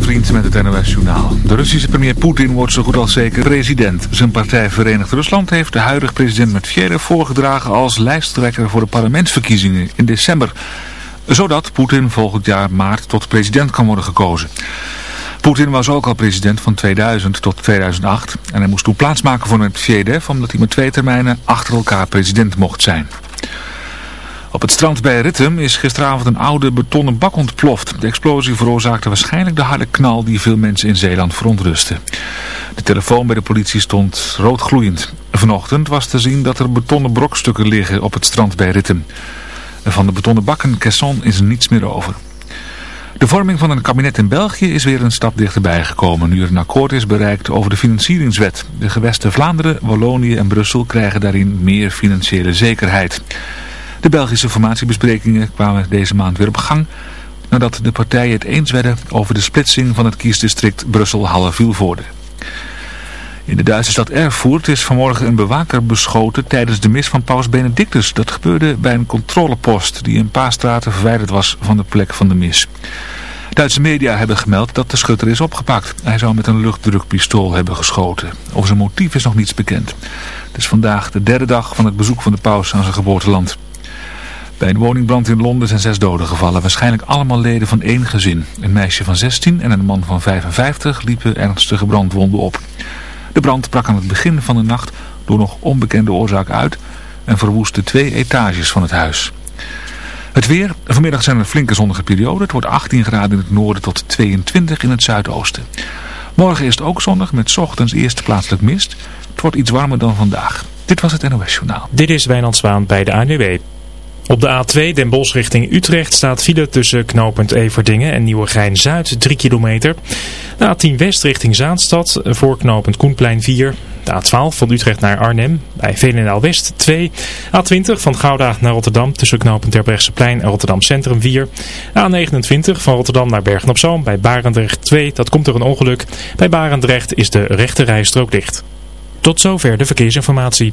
Vriend met het NOS Journaal. De Russische premier Poetin wordt zo goed als zeker president. Zijn partij Verenigd Rusland heeft de huidige president Medvedev voorgedragen als lijsttrekker voor de parlementsverkiezingen in december. Zodat Poetin volgend jaar maart tot president kan worden gekozen. Poetin was ook al president van 2000 tot 2008 en hij moest toen plaatsmaken voor Medvedev omdat hij met twee termijnen achter elkaar president mocht zijn. Op het strand bij Rittem is gisteravond een oude betonnen bak ontploft. De explosie veroorzaakte waarschijnlijk de harde knal die veel mensen in Zeeland verontrustte. De telefoon bij de politie stond roodgloeiend. Vanochtend was te zien dat er betonnen brokstukken liggen op het strand bij Rittem. Van de betonnen bakken Caisson is niets meer over. De vorming van een kabinet in België is weer een stap dichterbij gekomen nu er een akkoord is bereikt over de financieringswet. De gewesten Vlaanderen, Wallonië en Brussel krijgen daarin meer financiële zekerheid. De Belgische formatiebesprekingen kwamen deze maand weer op gang nadat de partijen het eens werden over de splitsing van het kiesdistrict Brussel-Halle-Vilvoorde. In de Duitse stad Erfurt is vanmorgen een bewaker beschoten tijdens de mis van paus Benedictus. Dat gebeurde bij een controlepost die een paar straten verwijderd was van de plek van de mis. Duitse media hebben gemeld dat de schutter is opgepakt. Hij zou met een luchtdrukpistool hebben geschoten. Over zijn motief is nog niets bekend. Het is vandaag de derde dag van het bezoek van de paus aan zijn geboorteland. Bij een woningbrand in Londen zijn zes doden gevallen, waarschijnlijk allemaal leden van één gezin. Een meisje van 16 en een man van 55 liepen ernstige brandwonden op. De brand brak aan het begin van de nacht door nog onbekende oorzaak uit en verwoestte twee etages van het huis. Het weer. Vanmiddag zijn er flinke zonnige perioden. Het wordt 18 graden in het noorden tot 22 in het zuidoosten. Morgen is het ook zonnig met ochtends eerst plaatselijk mist. Het wordt iets warmer dan vandaag. Dit was het NOS Journaal. Dit is Wijnand Zwaan bij de ANWB. Op de A2 Den Bosch richting Utrecht staat file tussen knooppunt Everdingen en Nieuwegein-Zuid 3 kilometer. De A10 West richting Zaanstad voor knooppunt Koenplein 4. De A12 van Utrecht naar Arnhem bij Veenendaal West 2. A20 van Gouda naar Rotterdam tussen knooppunt Terbrechtseplein en Rotterdam Centrum 4. A29 van Rotterdam naar Bergen-op-Zoom bij Barendrecht 2. Dat komt door een ongeluk. Bij Barendrecht is de rechte rijstrook dicht. Tot zover de verkeersinformatie.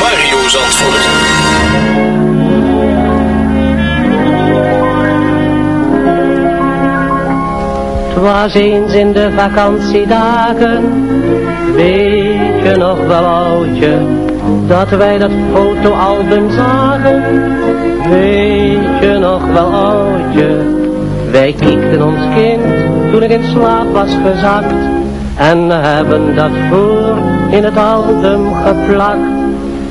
Mario Zandvoort. Het eens in de vakantiedagen, weet je nog wel oudje, dat wij dat fotoalbum zagen, weet je nog wel oudje. Wij kiekten ons kind toen ik in slaap was gezakt en hebben dat voor in het album geplakt.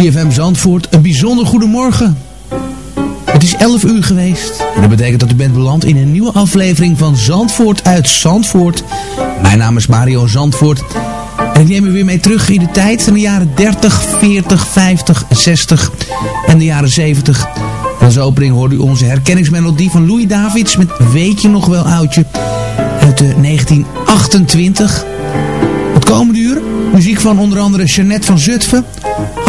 CFM Zandvoort, een bijzonder goedemorgen. Het is 11 uur geweest. En dat betekent dat u bent beland in een nieuwe aflevering van Zandvoort uit Zandvoort. Mijn naam is Mario Zandvoort. En ik neem u weer mee terug in de tijd van de jaren 30, 40, 50, 60 en de jaren 70. En als opening hoorde u onze herkenningsmelodie van Louis Davids met Weet je nog wel oudje uit de 1928. Het komende uur muziek van onder andere Jeannette van Zutphen.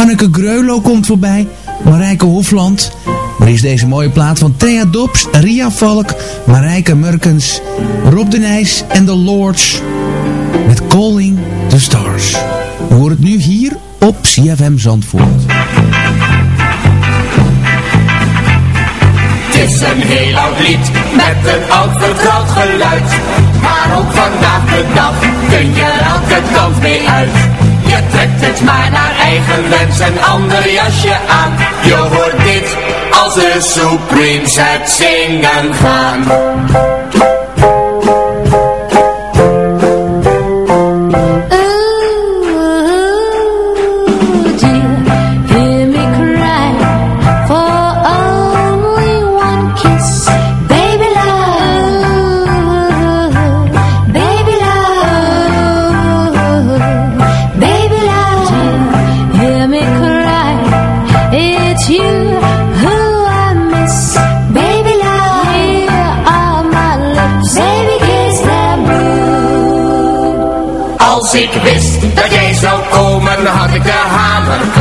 Anneke Greulo komt voorbij. Marijke Hofland. Maar is deze mooie plaat van Thea Dobbs, Ria Valk, Marijke Murkens, Rob de Nijs en The Lords. Met Calling the Stars. We het nu hier op CFM Zandvoort. Het is een heel oud lied met een oud vertrouwd geluid. Maar ook vandaag de dag kun je elke kant mee uit. Trekt het maar naar eigen wens een ander jasje aan. Je hoort dit als de Supremes het zingen gaan. Komen, had ik de hamer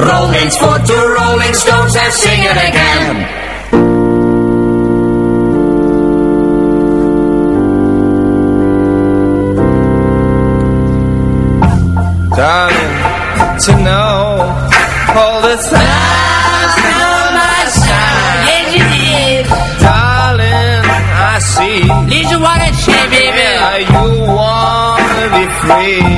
Doen? Roll eens voor de Rolling Stones and sing it again. Darling, to know all the signs on my side. Yes, you did. Darling, I see. Listen what I say, baby. Yeah, you wanna be free.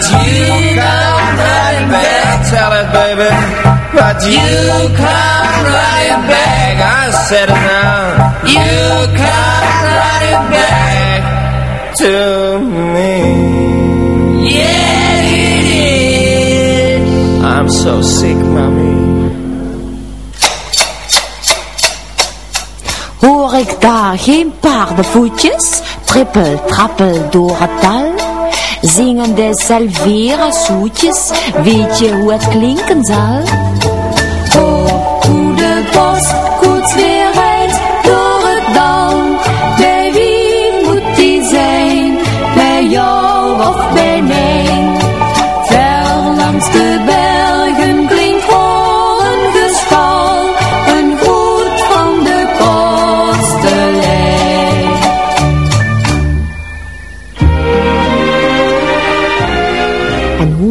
But you come running back. Tell it, baby. But you come running back. I said it now. You come running back to me. Yes, you did. I'm so sick, mommy. Hoor ik daar geen paardenvoetjes, trippel, trappel door het dal? Zingen de salvera zoetjes, weet je hoe het klinken zal? Oh, hoe de postkoets weer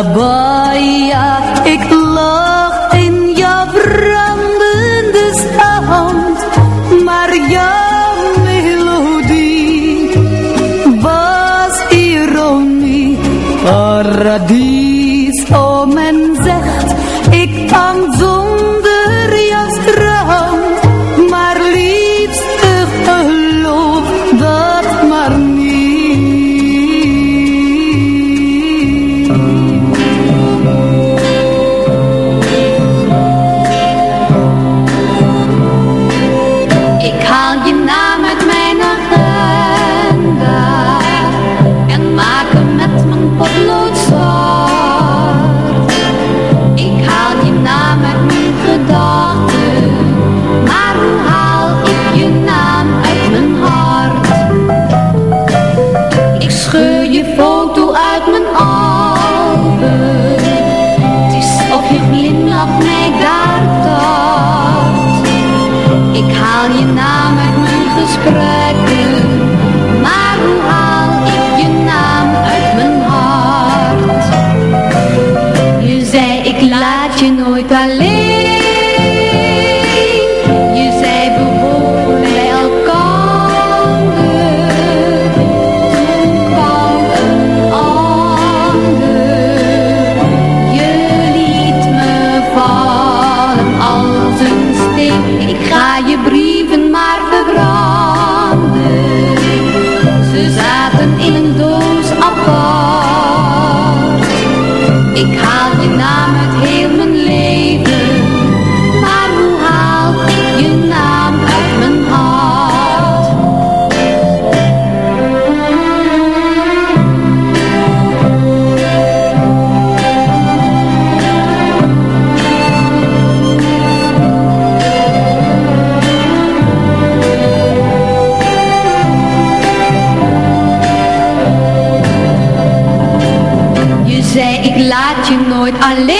Surabaya, ik lag in jouw brandende strand, maar jouw melodie was ironie. Paradies, nooit live.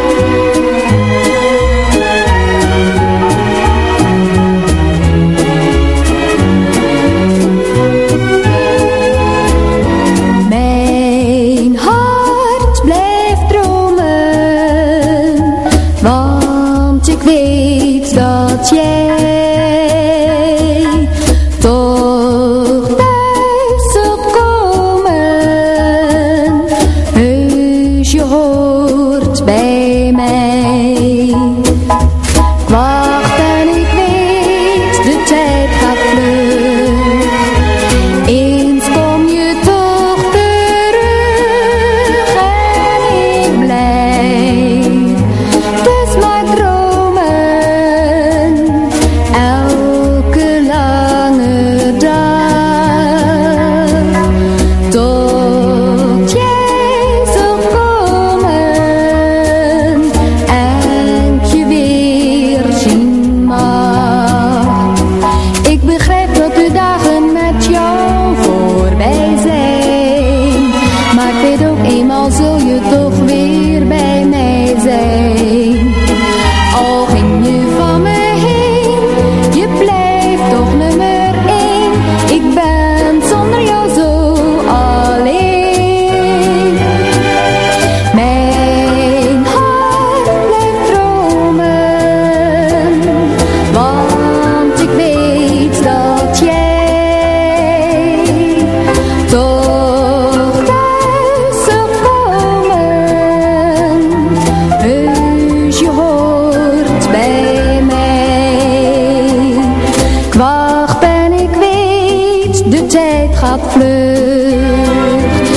De tijd gaat vlug.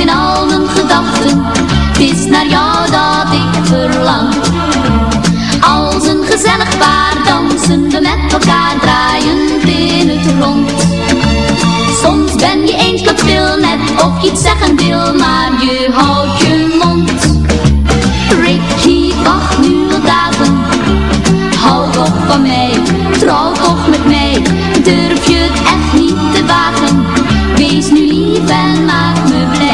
In al mijn gedachten. Het is naar jou dat ik verlang. Als een gezellig paar dansen we met elkaar draaiend in het rond. Soms ben je eens wat net of je iets zeggen wil, maar je houdt je mond. Ricky, wacht nu al dagen. Hou toch van mij, trouw toch met mij. Durf je het echt niet te wagen? Wees nu lief en maak me blij.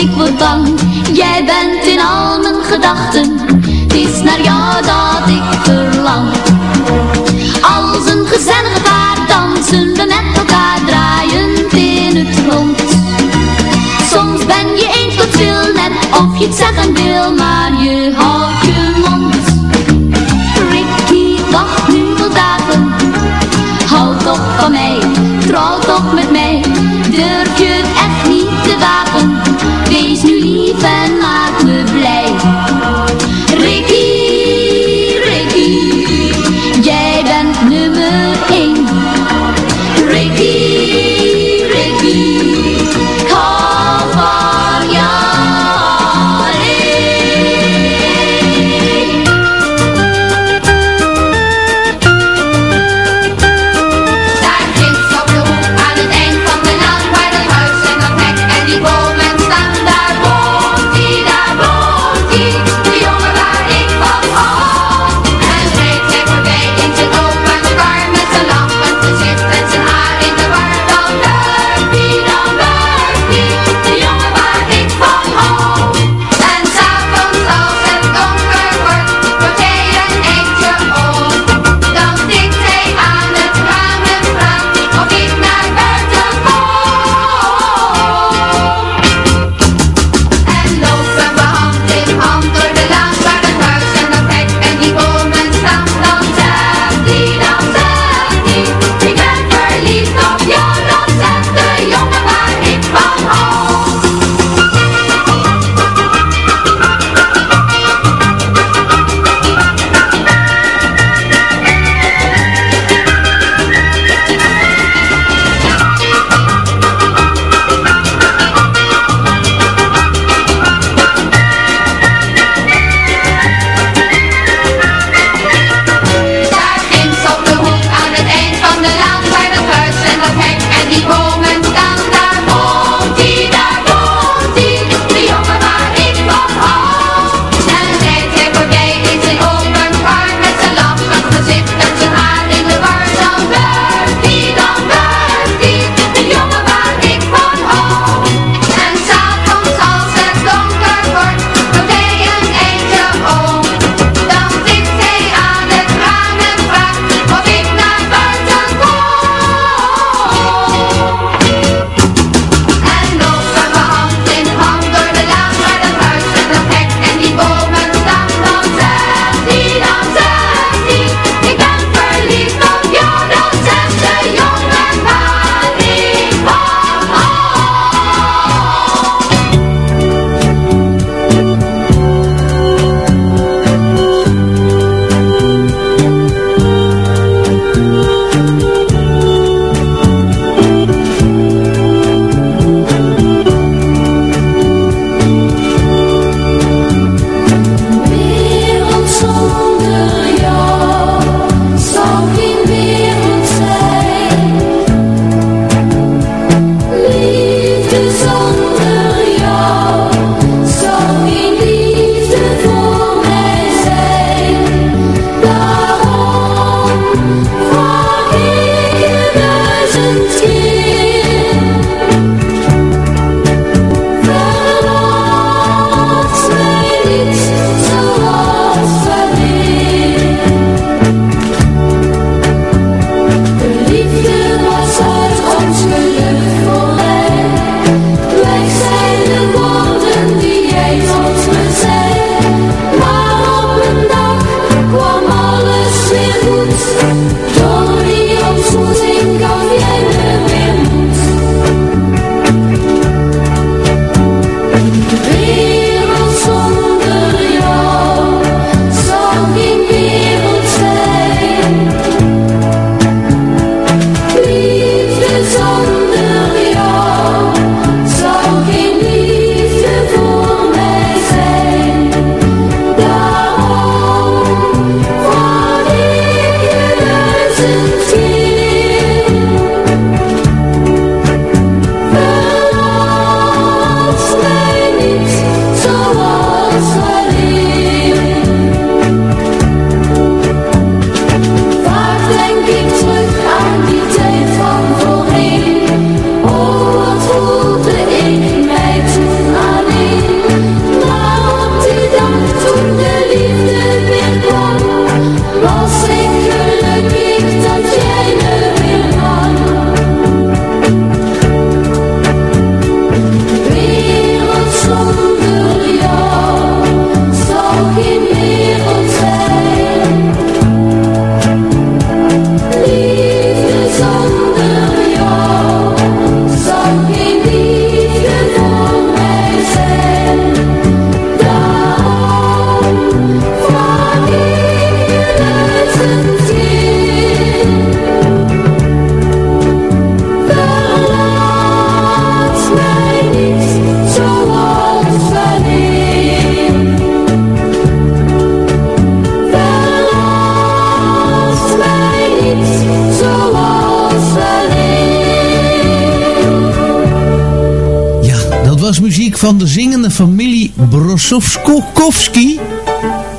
Ik word bang. Jij bent in al mijn gedachten. Het is naar jou dat ik verlang. Als een gezellige paar dansen we met elkaar draaiend in het rond. Soms ben je eens wat veel net of je het zeggen wil,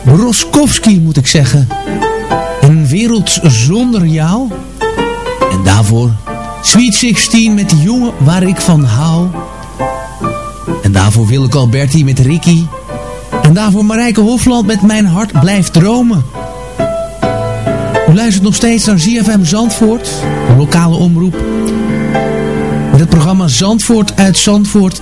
Broskowski moet ik zeggen. Een wereld zonder jou. En daarvoor Sweet 16 met de jongen waar ik van hou. En daarvoor Willeke Alberti met Ricky. En daarvoor Marijke Hofland met Mijn hart blijft dromen. U luistert nog steeds naar ZFM Zandvoort, een lokale omroep. Met het programma Zandvoort uit Zandvoort.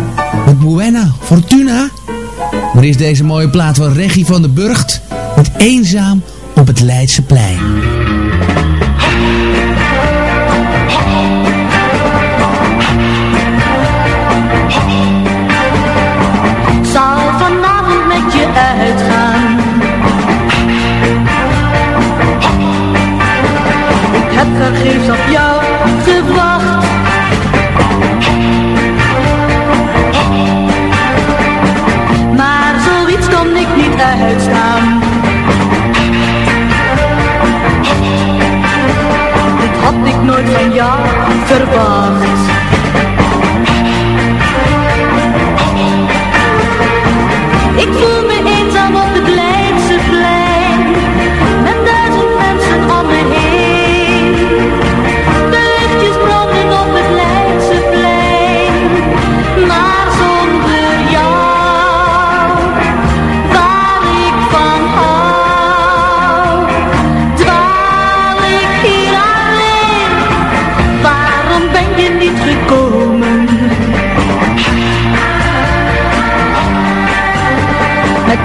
Met Buena Fortuna. Maar is deze mooie plaat van Reggie van der Burgt. Met Eenzaam op het Leidseplein. Ik zal vanavond met je uitgaan. Ik heb vergeefs op jou gewacht. Ik nooit van jou verwacht.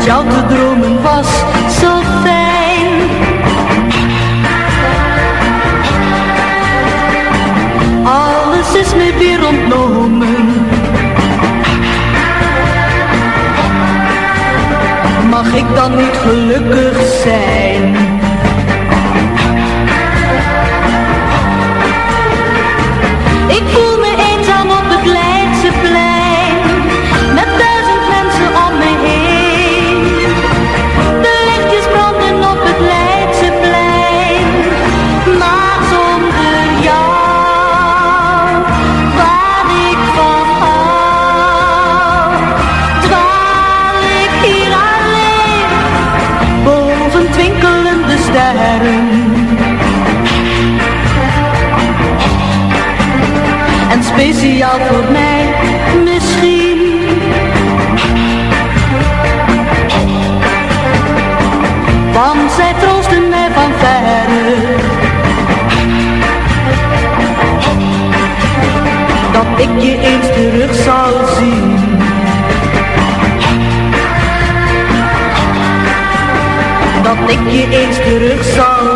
Jou te dromen was zo fijn. Alles is me weer ontnomen. Mag ik dan niet gelukkig zijn? Speciaal voor mij misschien. Want zij troosten mij van verre. Dat ik je eens terug zal zien. Dat ik je eens terug zal zien.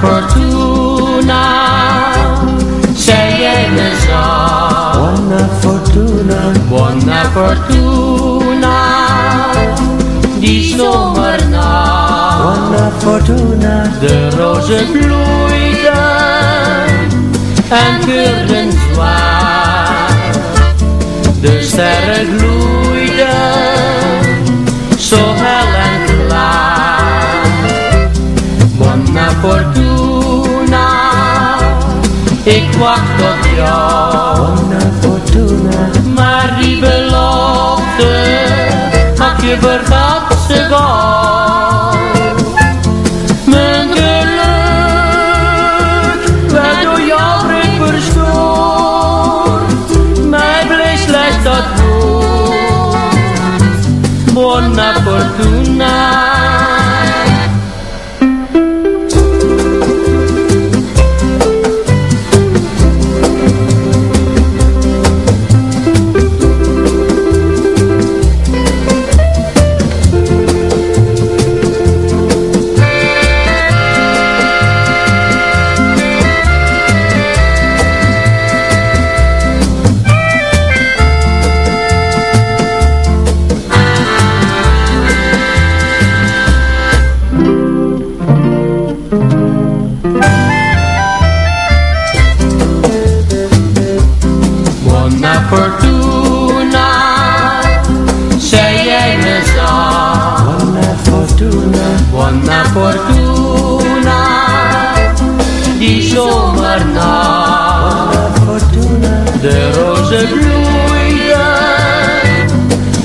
fortuna. Sceglierne Buona fortuna. Buona fortuna. Die zomernacht Buona fortuna. De rozen bloeiden En geuren zwaar De sterren gloeiden Zo hel en klaar Buona fortuna. Ik wacht op jou. naar fortuna. Maar die belofte had je vergat ze gauw.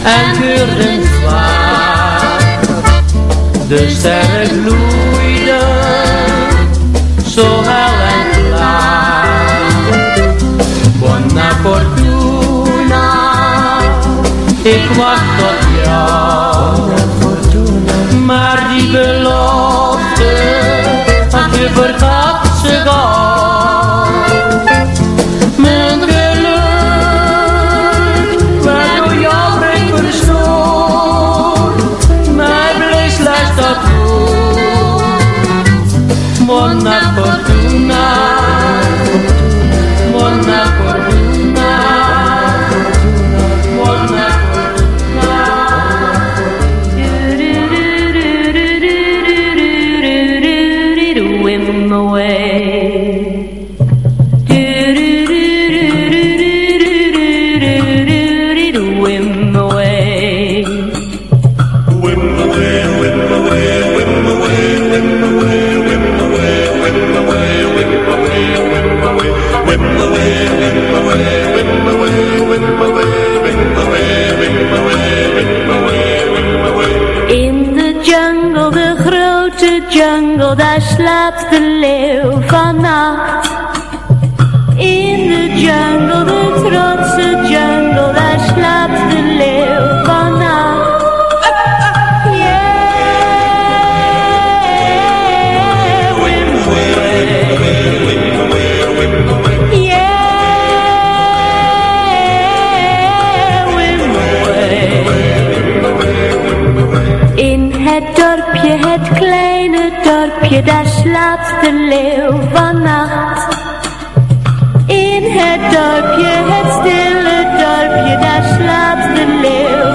en tuurden zwaar. De sterren gloeiden, zo hel en klaar. Buona fortuna, ik wacht je, daar slaapt de leeuw vannacht. In het dorpje, het stille dorpje, daar slaapt de leeuw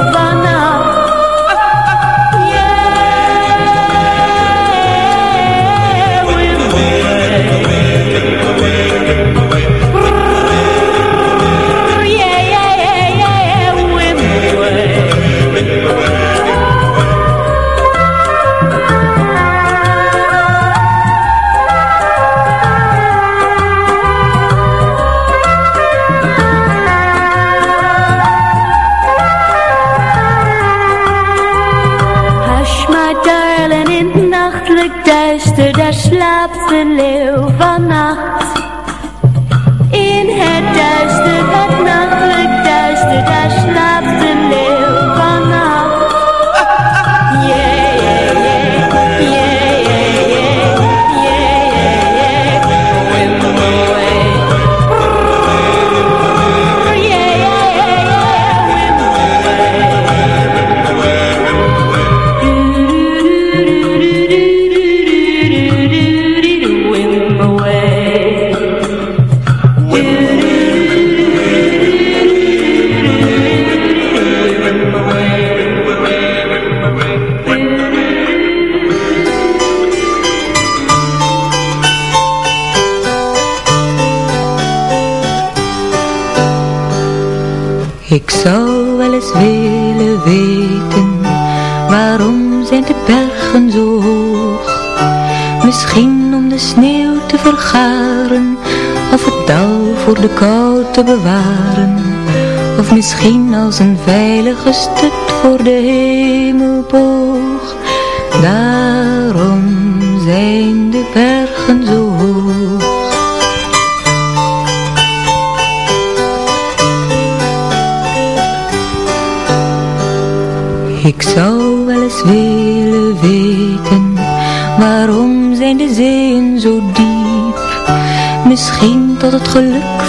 voor de kou te bewaren. Of misschien als een veilige stut voor de hemelboog. Daarom zijn de bergen zo hoog. Ik zou wel eens willen weten, waarom zijn de zeeën zo diep? Misschien tot het geluk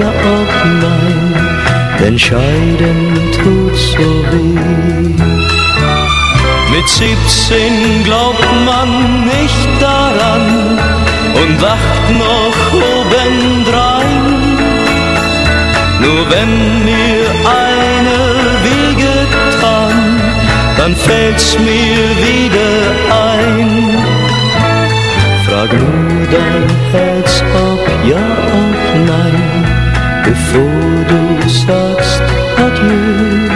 ja, ob nein, denn scheiden tut so weh. Mit 17 glaubt man nicht daran und wacht noch obendrein. Nur wenn mir eine wehgetan, dann fällt's mir wieder ein. Frag nur dein Herz, ob ja, ob nein, bevor du sagst Adieu.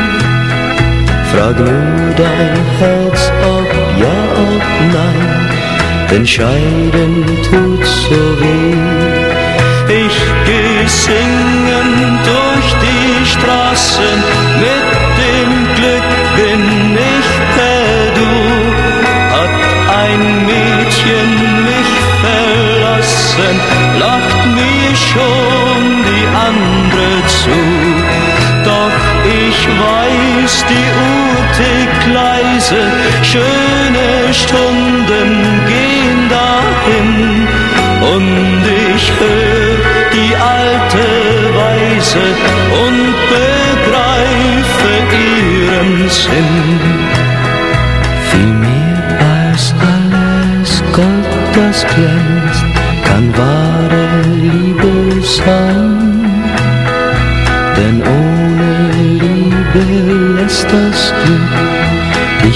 Frag nur dein Herz, ob ja, ob nein, denn scheiden tut so weh. Ich geh singend durch die Straßen, mit dem Glück bin ich per Du. Hat ein Mädchen mich verlassen, lacht mir schon andere zu. Doch ich weiß, die Uhr tickt leise, schöne Stunden gehen dahin. Und ich hör die alte Weise und begreife ihren Sinn.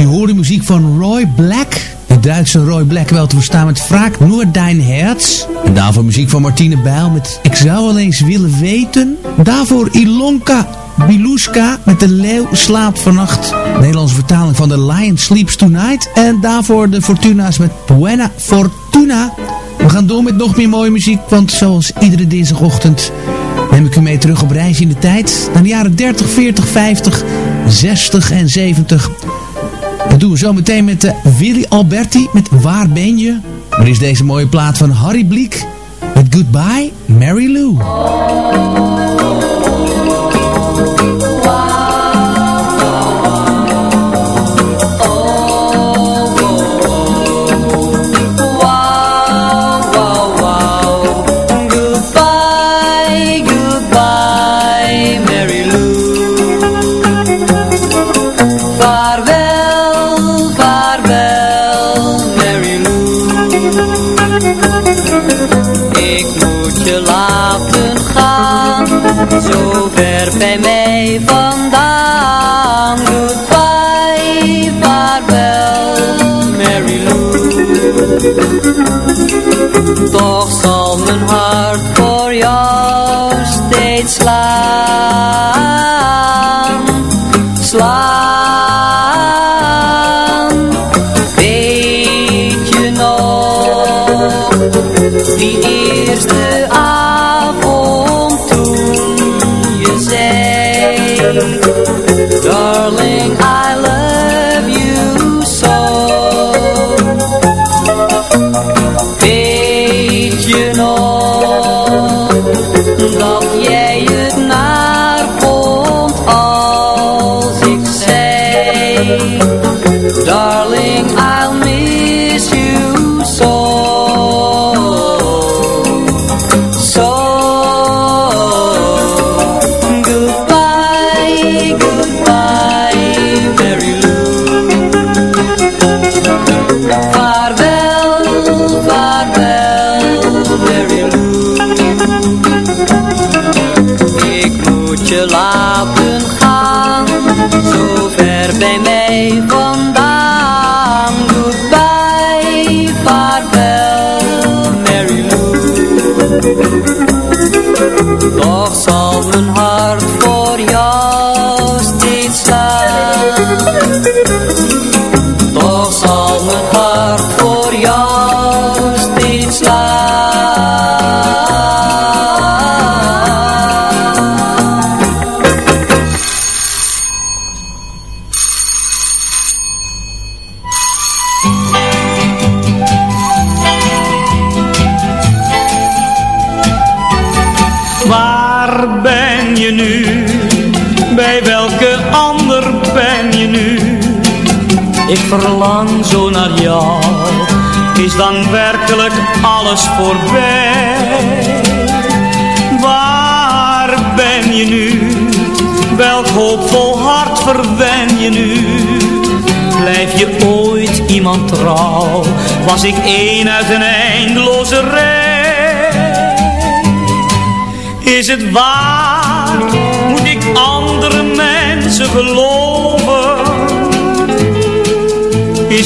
U hoorde muziek van Roy Black. De Duitse Roy Black wel te verstaan met Vraag Noor Dein Herz. En daarvoor muziek van Martine Bijl met Ik zou wel eens willen weten. Daarvoor Ilonka Biluska met De Leeuw slaapt vannacht. Nederlandse vertaling van The Lion Sleeps Tonight. En daarvoor de Fortuna's met Buena Fortuna. We gaan door met nog meer mooie muziek, want zoals iedere dinsdagochtend neem ik u mee terug op reis in de tijd. Naar de jaren 30, 40, 50, 60 en 70. Dat doen we zo meteen met uh, Willy Alberti met Waar ben je? Maar is deze mooie plaat van Harry Bliek met Goodbye Mary Lou. Bij mij vandaan. Goodbye, vaarwel, Mary Lou. Jou. Is dan werkelijk alles voorbij? Waar ben je nu? Welk hoopvol hart verwen je nu? Blijf je ooit iemand trouw? Was ik één uit een eindeloze rij? Is het waar? Moet ik andere mensen geloven?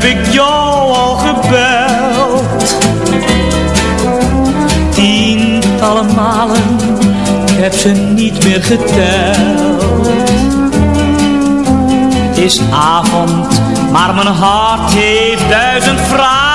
heb ik jou al gebeld Tientallen malen heb ze niet meer geteld. Het is avond, maar mijn hart heeft duizend vragen.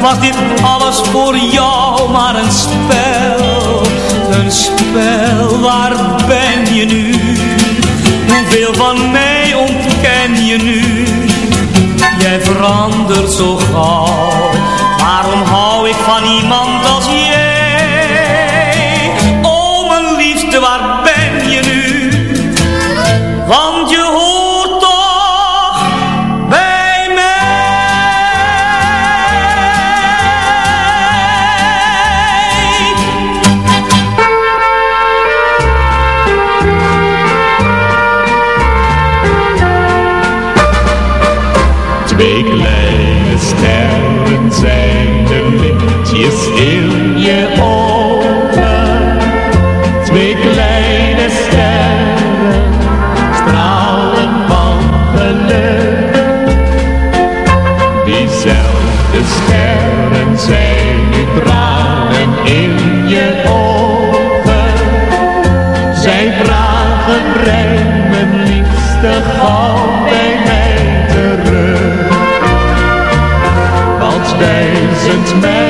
was dit alles voor mijn liefste gauw bij mij terug. Want wijzend mij